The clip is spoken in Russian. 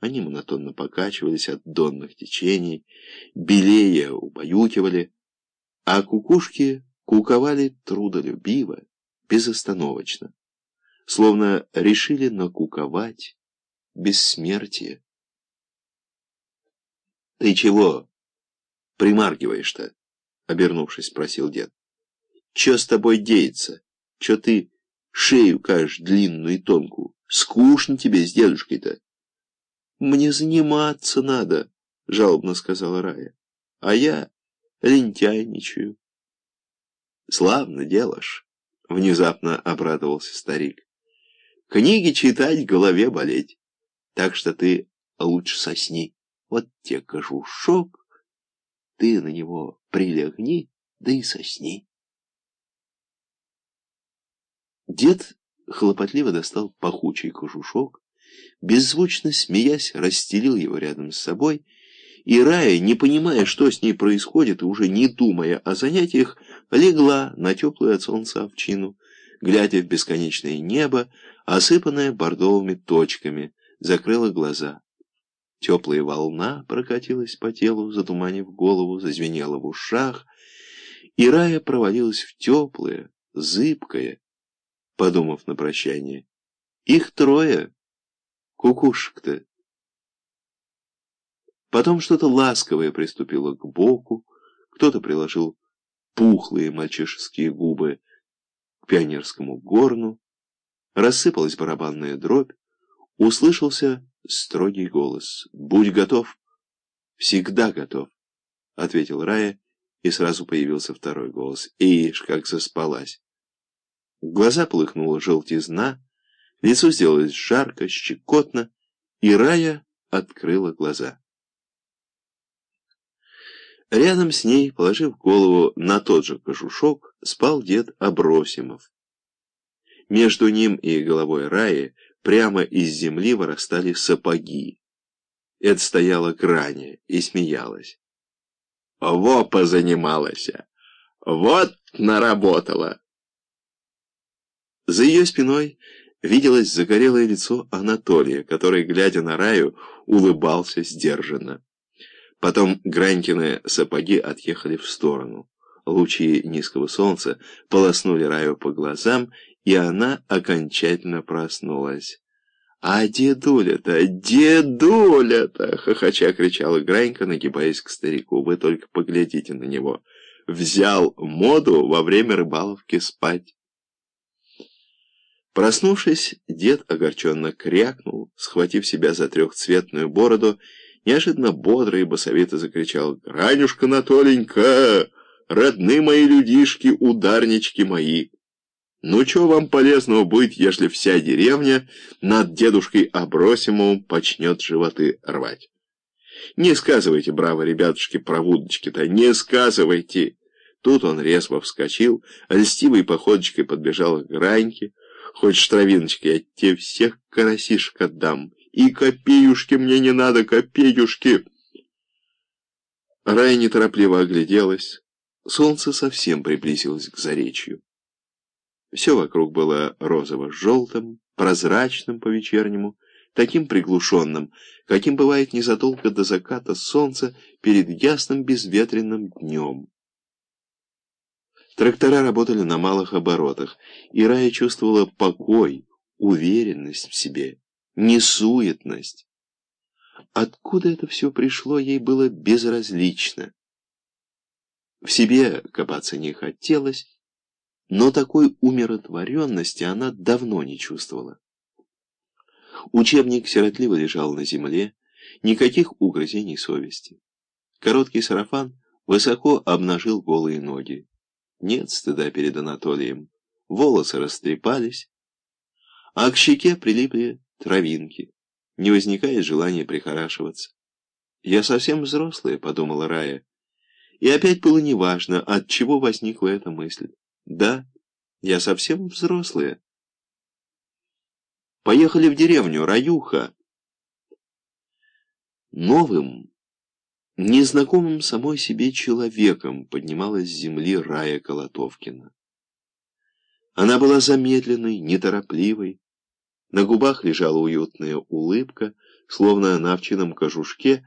Они монотонно покачивались от донных течений, белее убаюкивали, а кукушки куковали трудолюбиво, безостановочно, словно решили накуковать бессмертие. — Ты чего примаргиваешь-то? — обернувшись, спросил дед. — Че с тобой деется? Че ты шею кажешь длинную и тонкую? Скучно тебе с дедушкой-то. «Мне заниматься надо», — жалобно сказала Рая. «А я лентяйничаю». «Славно делаешь», — внезапно обрадовался старик. «Книги читать, голове болеть. Так что ты лучше сосни. Вот те кожушок, ты на него прилегни, да и сосни». Дед хлопотливо достал пахучий кожушок, беззвучно смеясь, расстелил его рядом с собой, и Рая, не понимая, что с ней происходит, и уже не думая о занятиях, легла на теплую от солнца овчину, глядя в бесконечное небо, осыпанное бордовыми точками, закрыла глаза. Теплая волна прокатилась по телу, затуманив голову, зазвенела в ушах, и Рая провалилась в теплое, зыбкое, подумав на прощание. Их трое, кукушек-то. Потом что-то ласковое приступило к боку, кто-то приложил пухлые мальчишеские губы к пионерскому горну, рассыпалась барабанная дробь, услышался строгий голос. «Будь готов!» «Всегда готов!» — ответил Рая, и сразу появился второй голос. «Ишь, как заспалась!» Глаза полыхнула желтизна, лицо сделалось жарко, щекотно, и Рая открыла глаза. Рядом с ней, положив голову на тот же кожушок, спал дед Абросимов. Между ним и головой Раи прямо из земли вырастали сапоги. Это стояла Краня и смеялась. «Во позанималась! Вот наработала!» За ее спиной виделось загорелое лицо Анатолия, который, глядя на Раю, улыбался сдержанно. Потом Гранькины сапоги отъехали в сторону. Лучи низкого солнца полоснули Раю по глазам, и она окончательно проснулась. «А дедуля-то, дедуля-то!» — хохоча кричала Гранька, нагибаясь к старику. «Вы только поглядите на него! Взял моду во время рыбаловки спать!» Проснувшись, дед огорченно крякнул, схватив себя за трехцветную бороду, неожиданно бодро и басовито закричал «Гранюшка Анатоленька! Родные мои людишки, ударнички мои! Ну, что вам полезного будет, если вся деревня над дедушкой Абросимовым почнет животы рвать? Не сказывайте, браво, ребятушки, про вудочки-то, не сказывайте!» Тут он резво вскочил, льстивой походочкой подбежал к Граньке, Хочешь травиночки, я тебе всех карасишек отдам. И копеюшки мне не надо, копеюшки. Рая неторопливо огляделась. Солнце совсем приблизилось к заречью. Все вокруг было розово-желтым, прозрачным по-вечернему, таким приглушенным, каким бывает незадолго до заката солнца перед ясным безветренным днем. Трактора работали на малых оборотах, и Рая чувствовала покой, уверенность в себе, несуетность. Откуда это все пришло, ей было безразлично. В себе копаться не хотелось, но такой умиротворенности она давно не чувствовала. Учебник сиротливо лежал на земле, никаких угрызений совести. Короткий сарафан высоко обнажил голые ноги. Нет стыда перед Анатолием. Волосы растрепались, а к щеке прилипли травинки. Не возникает желания прихорашиваться. «Я совсем взрослая», — подумала Рая. И опять было неважно, от чего возникла эта мысль. «Да, я совсем взрослая». «Поехали в деревню, Раюха!» Новым, Незнакомым самой себе человеком поднималась с земли Рая Колотовкина. Она была замедленной, неторопливой, На губах лежала уютная улыбка, словно на овчином кожушке